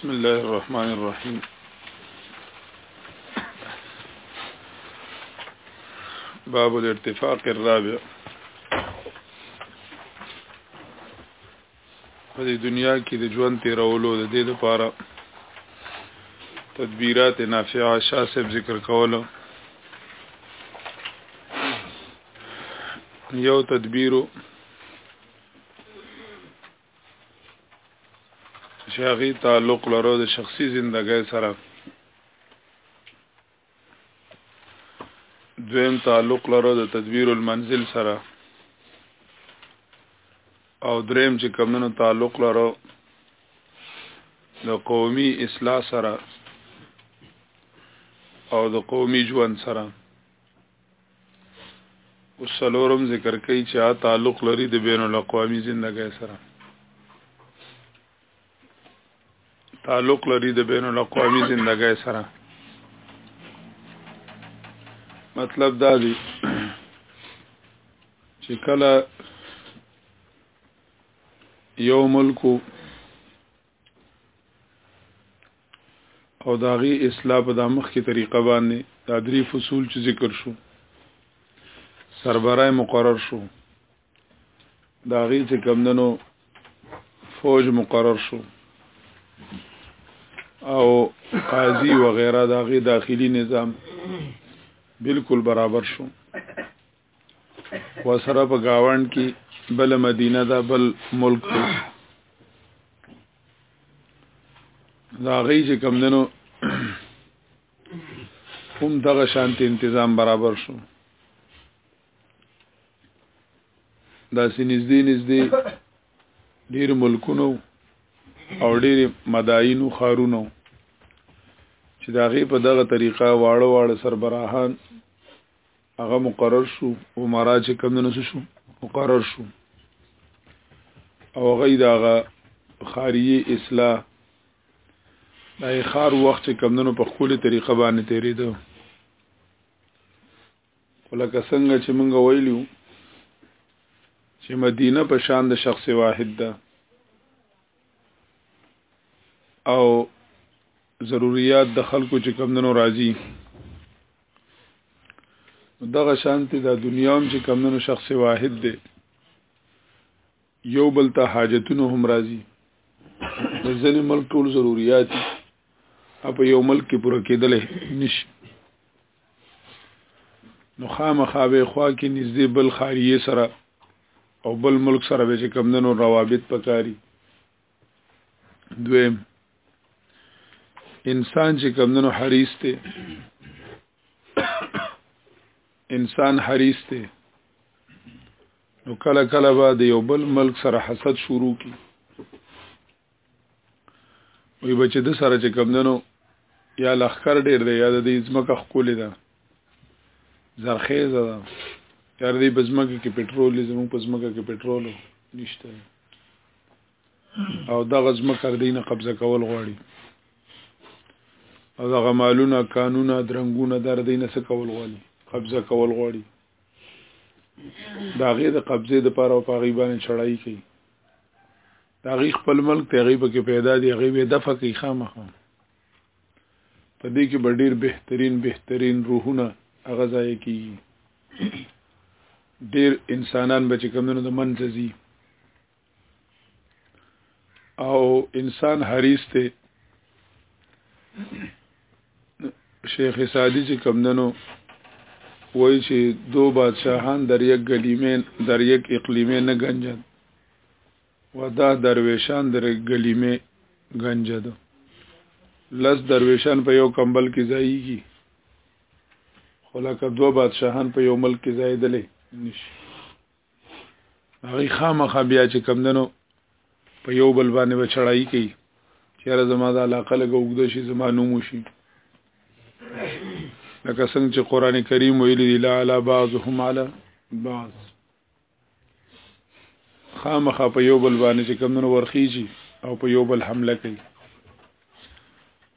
بسم الله الرحمن الرحيم باب الارتفاق الرابع په دې دنیا کې د ژوند تیرولو د دې لپاره تدبیرات نافعه شاسب ذکر کولو یو تدبیرو چې هغه تعلق لرو د شخصي ژوندۍ سره دویم تعلق لرو د تدبیر المنزل سره او دریم چې کمونو تعلق لرو د قومي اصلاح سره او د قومي ژوند سره او سلورم ذکر کوي چې آ تعلق لري د بین الاقوامي زندګۍ سره تعلق لري د بین الاقوامي زندګۍ سره مطلب دا دی چې کله یو ملکو او دا غي اصلاح په دامخ کې طریقه باندې دا درې فصول چې ذکر شو سربرای مقرر شو دا غي چې کمندنو فوج مقرر شو او قاضي و غیره دا غي داخلي نظام بالکل برابر شو وسره په گاوند کې بل مدینه دا بل ملک دی دا غي چې کم دنو هم دغه شانتي تنظیم برابر شو دا سې نږدې نږدې ډیر ملکونو او ډیر مداینو خارونو چې دا غي په دغه طریقه واړو واړو سربراهان هغه مقرر شو عمره چې کم نه شو مقرر شو او غي داغه خاریه اصلاح دا خار وخت چې کم نه په خولي طریقه باندې تیریدو ولکه څنګه چې مونږ ویلو چې مدینه په شان د شخص واحد ده او ضروريات د خلکو چې کمندونو راځي دغه شانتي د دنیا هم چې کمندونو شخص واحد دی یو بل ته حاجتونه هم راځي د ځنې ملک ټول ضروريات اپ یو ملک کې پوره کېدل نشي نو خامخا به خوا کې نږدې بل خاریه سره او بل ملک سره به چې کمندونو روابط پکاري دویم انسان چې کمندونو حریص دی انسان حریص دی نو کله کله به د یو بل ملک سره حسد شروع کی وی بچ د سره چې کمندونو یا لخر ډیر دی یا د دې ځمکه خولې ده زرخیزه ده یا د دې بزمکه کې پټرول زموږ پزمکه کې پټرول نشته او دا غزمه کر دینه قبضه کول غواړي او دا غمالونه قانونه درنګونه در دینه څه کول غواړي قبضه کول غواړي دا غي د قبضه د پاره او پاغي باندې چړای کوي دا غي خپل ملک ته غي پکې پیدا دی غي به دفع کوي خامخا په دې کې به ډیر بهترین بهترین روحونه هغه ځای کې ډیر انسانان به چې کمونو د منځه ځي او انسان حریص ته شیخ سادی چې کمندنو وای چې دو بادشاہان در یک گلیمه در یک اقلیمه نه گنجن و دا درویشان در ګلیمه گنج ده لس درویشان په یو کمبل کې ځایږي خو لکه دوه بادشاهان په یو ملک کې ځایدلې نشي هغه خامخا بیا چې کمندنو په یو بل باندې به چړای کوي چیرې زما د علاقه لګ وګد شي زما نوم شي لکه څنګه چې قران کریم ویلي لا علی بعضهم علی بعض خامخا په یو بل باندې چې کمونه ورخیږي او په یو بل حمله کوي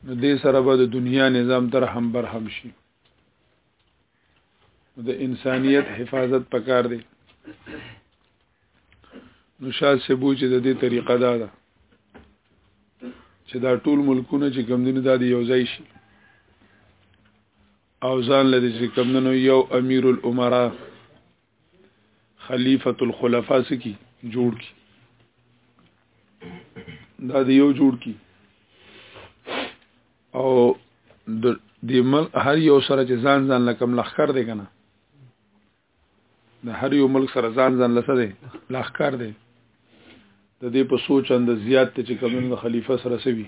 نو دې سره به د دنیا نظام تر هم بر هم شي د انسانیت حفاظت پکار دی نو شاد سبو چې د دې طریقه دا ده چې دا ټول ملکونه چې کمدنو دا دی یو ځای شي او ځان لدی چې کمدنو یو امیر الامرا خلیفۃ الخلفاء سکی جوړ کی دا دی یو جوړ کی او د دې ملک هر یو سره چې ځان ځان لکم لخر دی کنه د هر یو ملک سره ځان ځان لسه دی لخر دی د دې په سوچ اند زیات چې کوم د خلیفہ سره سوي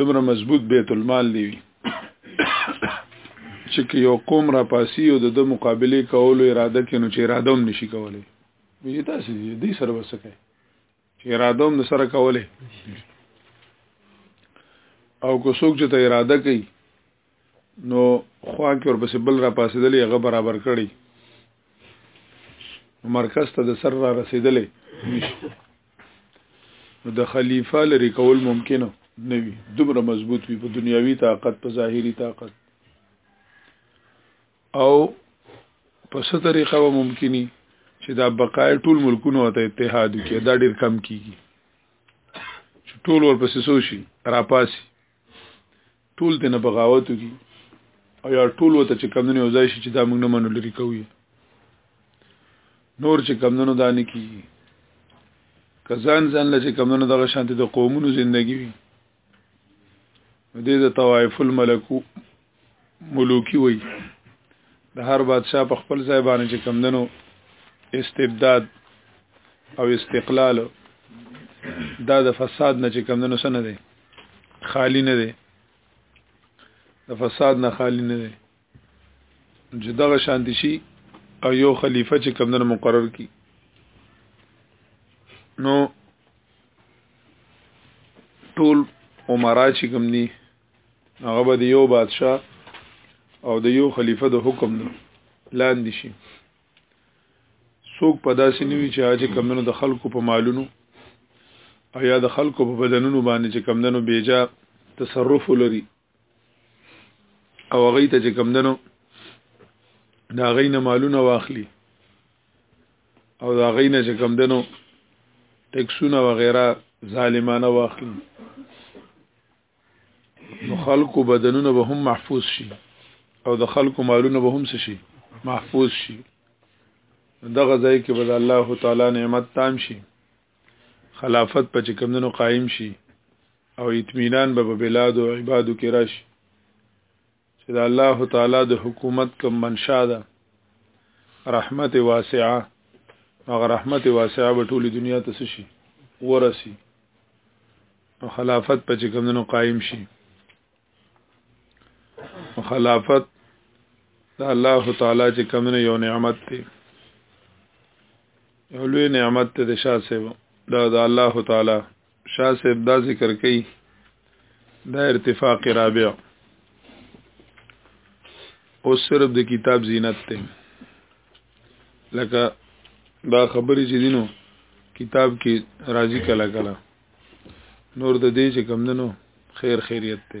دومره مضبوط بیت المال دی وی چې یو قوم را پاسی او د مقابله کولو اراده کینو چې اراده هم نشي کولای وی تاسو دې سره وسکه چې اراده هم سره کولای او کو څوک چې ته اراده کوي نو خوا کې ورپسې بل را پاسېدلې هغه برابر کړي مرکز ته د سر را رسېدلې نو د خلیفہ لري کول ممکن نه وي دومره مضبوط وي په دنیاوي طاقت په ظاهري طاقت او په څه طریقه و ممکني چې دا بقای ټول ملکونو ته اتحاد وکړي دا ډیر کم کیږي چې ټول ورپسې سوشي راپاسي ټول دې نه بغاوت کی او یا ټول وته چې کم نه وځي چې دا موږ نه منو لري کوي نور چې کم نه دانی کی کزان ځان لږه کم نه دغه شانته د قومونو ژوندۍ وي دې د طوائف الملکو ملوکی وای د هر بادشاہ په خپل ځای باندې چې کمندنو استبداد او استقلال دا د فساد نه چې کمندنو سن نه دی خالی نه دی د فساد نه خالی نه دی چې دغه شانتی شي او یو خلیفہ چې کمندنو مقرر کی نو ټول عمرا چې کوم دي هغه به د یو بادشاه او د یو خلیفه د حکم نه لاندې شي څوک په داسې نیوي چې هغه کمنو د خلکو په مالونو او یا د خلکو په بدنونو باندې چې کمدنو بیجا تصرف لري او هغه ته چې کمدنو دا غینه مالونه واخلي او دا غینه چې کمدنو ټکسونه وغیرہ ظالمانه واخلي نو خلکو بدنونه به هم محفوظ شي او د خلکو مالونه به هم شي محفوظ شي دغه ځای کې به الله تعالی نعمت تام شي خلافت په چې کمندونو قائم شي او اطمینان به په بلاد او عبادو کې راشي چې د الله تعالی د حکومت کوم منشا ده رحمت واسعه هغه رحمت واسعه به ټول دنیا ته شي ورسي او خلافت په چې کومنو قائم شي او خلافت د الله تعالی چې کومنو یو نعمت دی یو لوی نعمت ته د شاسه دا د الله تعالی شاه صاحب دا ذکر کوي دا ارتفاق رابع او صرف د کتاب زینت ته لکه دا خبرې چې دینو کتاب کې راځي کله کله نور د دې چې کم دنو خیر خیریت ته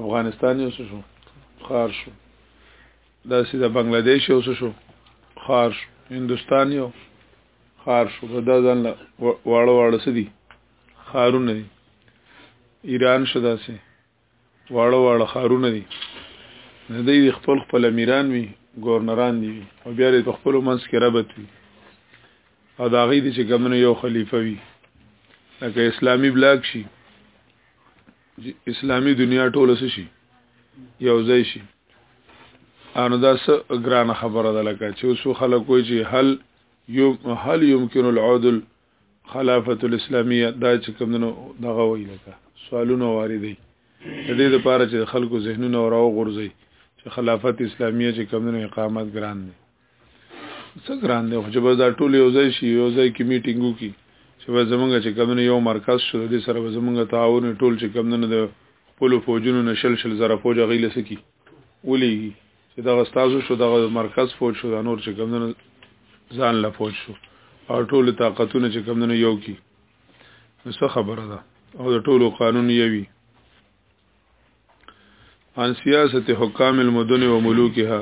افغانستان یو څه شو خار شو دا سي د بنگلاديش یو څه شو خار شو هندستان یو خار شو دا ځان واړه واړه سدي خارونه دي ایران شدا سي واړه واړه خارونه دي نه دی خپل خپل امیران وي گورنران دي او بیا د خپل منځ کې ربط وي او دا غي دي چې ګمنو یو خلیفہ وي لکه اسلامی بلاک شي اسلامی دنیا ټوله شي یو ځای شي انو دا څه ګران خبره ده لکه چې اوسو خلک وایي چې هل یو هل يمكن العدل خلافت الاسلامیه دا چې کومنو دغه وایي لکه سوالونه واردې د دې لپاره چې خلکو ذهنونه راو غورځي چې خلافت اسلامیه چې کومنو اقامت ګران دي څه ګران دی خو چې بس دا ټول یو ځای شي یو ځای کې میټینګ وکړي چې بس زمونږ چې کمونه یو مرکز شو د دې سره به زمونږ تعاون ټول چې کمونه د خپلو فوجونو نه شل شل زره فوج هغوی له څه کړي ولیږي چې دغه ستاسو شو دغه مرکز فوج شو دا نور چې کمونه ځان له فوج شو او ټول طاقتونه چې کمونه یو کړي نو څه خبره ده او د ټولو قانون یوي عن سیاست حکام المدن و ملوکها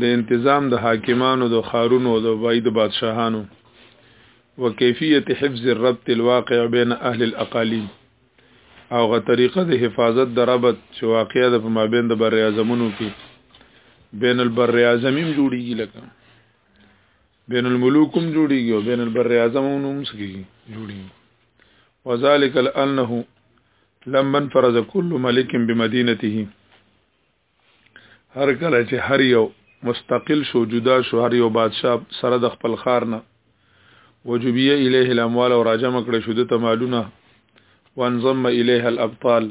د انتظام د حاکمانو د خارونو او د باید بادشاهانو وکیفیت حفظ الربط الواقع بین اهل الاقالیم او غ طریقه د حفاظت د ربط چې واقعیا د مابین د بر اعظمونو کې بین البر اعظمیم جوړیږي لکه بین الملوک هم جوړیږي او بین البر اعظم هم سکیږي جوړیږي وذالک لانه لمن فرض كل ملک بمدينته هر کله چې هر یو مستقل شو جدا شو هر یو بادشاه سره د خپل خار نه وجبیه الیه الاموال او راجم کړ شو د تمالونه وانضم الیه الابطال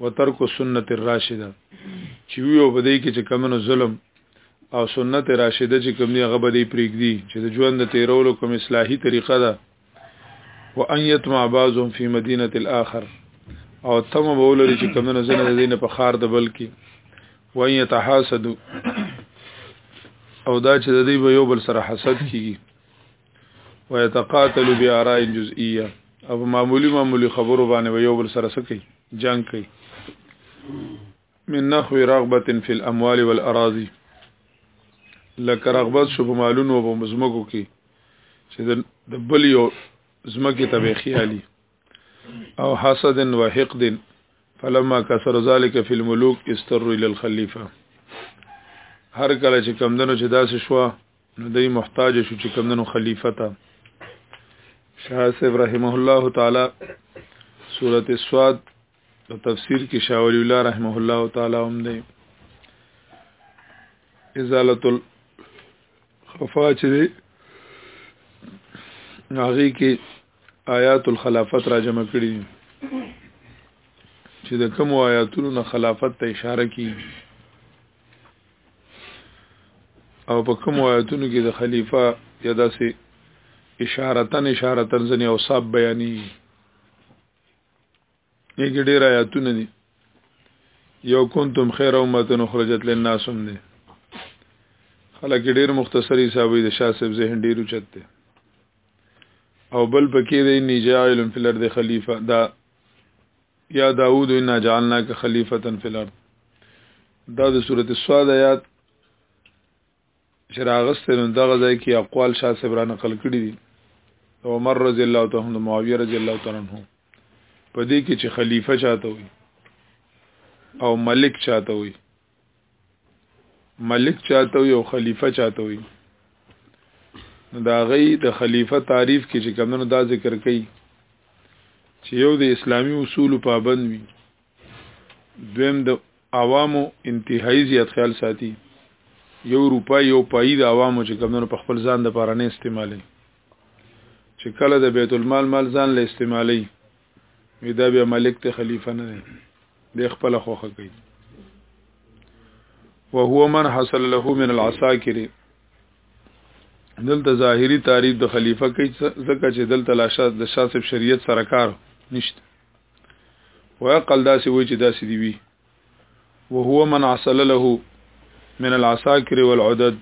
وترک السنت الراشده چې ویو په دې کې چې کمنو ظلم او سنت راشده چې کوم دی هغه به دې پرېږدي چې د ژوند د تیرولو کوم اصلاحي طریقه ده وان يطمع بعضهم في مدينه الاخر او تم به ولري چې کمنو زنه د دینه په خار د بلکی وان يتحاسدوا او دا چې د دې به یو بل سره حسد کیږي ويتقاتل بآراء جزئيه او معمولی معمولی خبرو باندې و یو بل سره سکی جنگ کوي من نخو رغبت فی الاموال والاراضی لکه رغبت شو په مالونو او مزمکو کې چې د بل یو زمکه ته خیالي او حسد و حقد فلما کثر ذلك فی الملوک استر الى الخلیفه هر کله چې کمدنو چې داسې شو نو دای محتاج شو چې کمندونو خلیفہ ته شاه صاحب رحمه الله تعالی سورته السواد په تفسیر کې شاه ولی الله رحمه الله تعالی هم دی ازاله الخفا چې هغه کې آیات الخلافت را جمع کړي چې د کوم آیاتونو نه خلافت ته اشاره کیږي او په کوم آیتونو کې د خلیفہ یا داسې اشارتن اشارتن ځنې او صاحب بیانې یې کې ډېر آیاتونه دي یو کنتم خیر امه اخرجت للناس هم دي خلک ډېر مختصری حسابي د شاه صاحب ذهن ډېر اوچت دي او بل پکې دی نجاعل فی الارض خلیفہ دا یا داوود انا جعلناک خلیفتا فی الارض دا د سورته سواد آیات چې راغسته نو دغه ځای کې اقوال شاه صاحب را نقل کړی دي او عمر رضی الله تعالی عنہ معاویه رضی الله تعالی عنہ په دې کې چې خلیفہ چاته وي او ملک چاته وي ملک چاته یو خلیفہ چاته وي نو دا غي د خلیفہ تعریف کې چې کمنو دا ذکر کوي چې یو د اسلامی اصول پابند وي دویم د عوامو انتهایی زیات خیال ساتي یو روپای یو پای د عوامو چې کمنو په خپل ځان د پاره نه استعمالي چې کله د بیت المال مال ځان له استعمالي وی دا بیا ملک ته خلیفہ نه دی د خپل خوخه کوي وهو من حصل له من العساکر دلته ظاهری تعریف د خلیفہ کوي ځکه چې دلته لاشه د شاسب شریعت سره کار نشته وقل داسې وای چې داسې دی وی وهو من عسل له من العساکر والعدد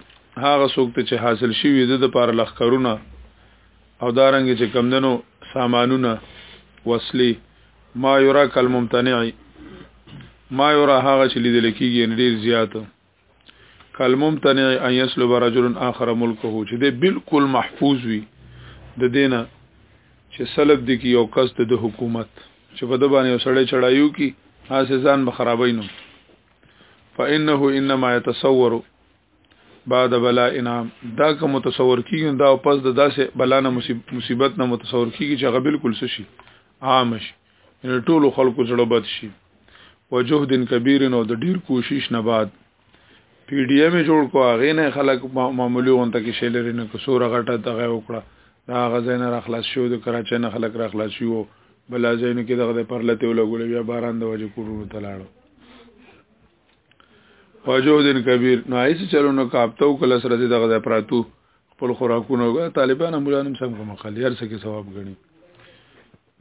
هغه څوک ته چې حاصل شوی د لپاره لخرونه او دارنګ چې کمندنو سامانونه وسلی ما یرا کل ممتنع ما یرا هغه چې لیدل کیږي ډیر زیات کلمم تنع ان يسلب رجل اخر ملکه چې دې بالکل محفوظ وي د دینه چې سلب دي کې یو کس د حکومت چې په د باندې یو سړی چړایو کې هاڅه ځان به خرابای نو فانه انما يتصور بعد بلا انعام دا که متصور کیږي دا پس د داسې بلا نه مصیبت نه متصور کیږي چې هغه بالکل سشي عام شي یعنی ټولو خلکو زړه بد شي وجهد کبیر نو د ډیر کوشش نه بعد پی ډی ایم جوړ کو هغه نه خلک معمولی غونته کې شیلری نه کسور غټه دغه وکړه دا غزاین را خلاص شو د کراچۍ نه خلک را خلاص شو بل ځایونه کې دغه پرلته ولګول بیا باران د وجه کورونو تلاړو وجهد کبیر نو ایسه چلو نو کاپتو کله سره دغه پراتو خپل خوراکونه طالبان امولانم سم کوم خلیار سکه ثواب غني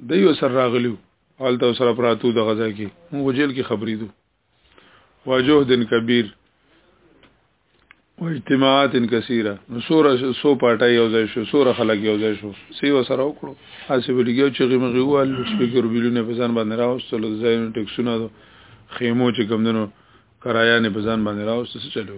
دی یو سر راغلیو حالته سره پراتو د غزا کې موږ جیل کې خبرې دو واجوه دن کبیر و اجتماعات کثیره نو سوره سو پټه یو ځای شو سوره خلک یو ځای شو سی وسره وکړو اسی بلګیو چې غیمه غیوال سپیکر بیلونه په ځان باندې راوستل ځای ټیکسونه خیمو چې کمندنو کرایا نه په ځان باندې راوستل څه چلو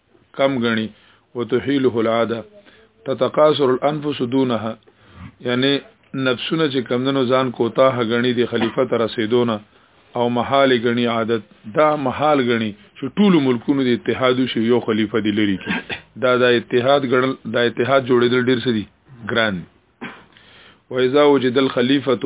کم غني وتحيله العاده تتقاصر الانفس دونها یعنی نفسونه چې کمندنو ځان کوتاه غني د خلیفہ تر رسیدونه او محال غني عادت دا محال غني چې ټول ملکونو د اتحاد شي یو خلیفہ دی لري کی دا د اتحاد غړل د اتحاد جوړېدل ډیر سدي ګران و اذا وجد الخلیفۃ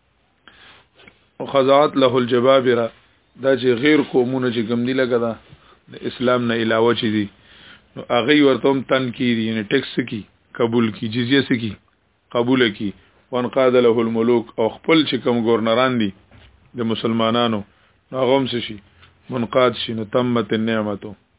او خضاعت له الجبابره دا چې غیر قومونه چې کم دي لګه دا د اسلام نه علاوه چي دي نو هغه ورته هم تن کی دي یعنی ټیکس کی قبول کی جزیه سکی قبول کی وان قاد له الملوک او خپل چې کم گورنران دي د مسلمانانو هغه هم شي منقاد شي نو تمت النعمتو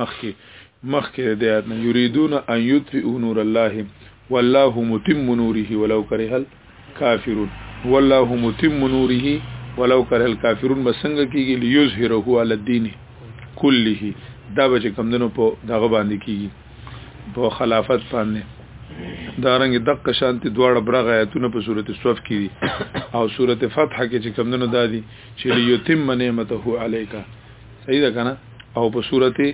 مخکې مخکې د دې آیت نه یریدون ان یطفئوا نور الله والله متم نوره ولو کره الکافرون والله متم نوره ولو کره الکافرون بسنګ کیږي لیظهره علی الدین کله دا به کوم دنو په دغه باندې کیږي په خلافت باندې دا رنګ دقه شانتي دواړه برغه آیتونه په صورت صف کې دي او صورت فتح کې چې کمندونو دادي چې یتم نعمته علیکا صحیح ده کنه او په سورته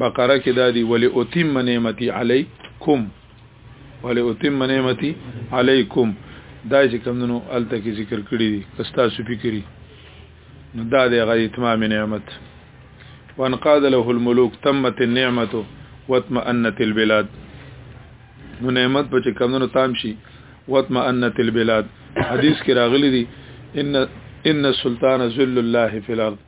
بقره کې دا دی ولې اتم نعمتي علیکم ولې اتم نعمتي علیکم دا چې کمونو الته کې ذکر کړی دي کستا سو فکری نو دا د غی اتمام نعمت وانقاد له الملوک تمت النعمت واطمئنت البلاد نو نعمت په چې کمونو تام شي واطمئنت البلاد حدیث کې راغلی دي ان ان السلطان ذل الله فی الارض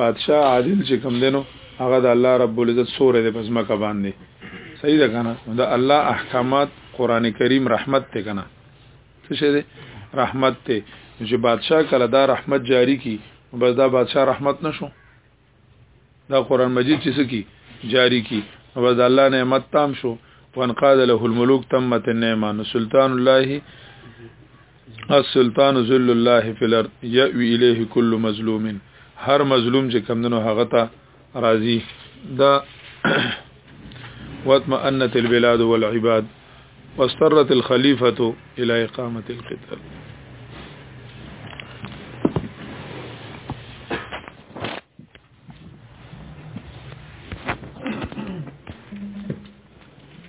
بادشاه عادل چې کوم دی نو هغه د الله رب العزت سوری دی په ځمکه باندې صحیح ده کنه نو د الله احکامات قران کریم رحمت ته کنه څه شه دی رحمت ته چې بادشاه کله دا رحمت جاری کی بس دا بادشاه رحمت نشو دا قران مجید چې سکی جاری کی بس الله نعمت تام شو وانقاد له الملوک تمت النعمه سلطان الله السلطان ذل الله في الارض يأوي اليه كل مظلوم هر مظلوم چې کمندنو هغه ته راضي دا واتمأنت البلاد والعباد واسترت الخليفة الى اقامه القتال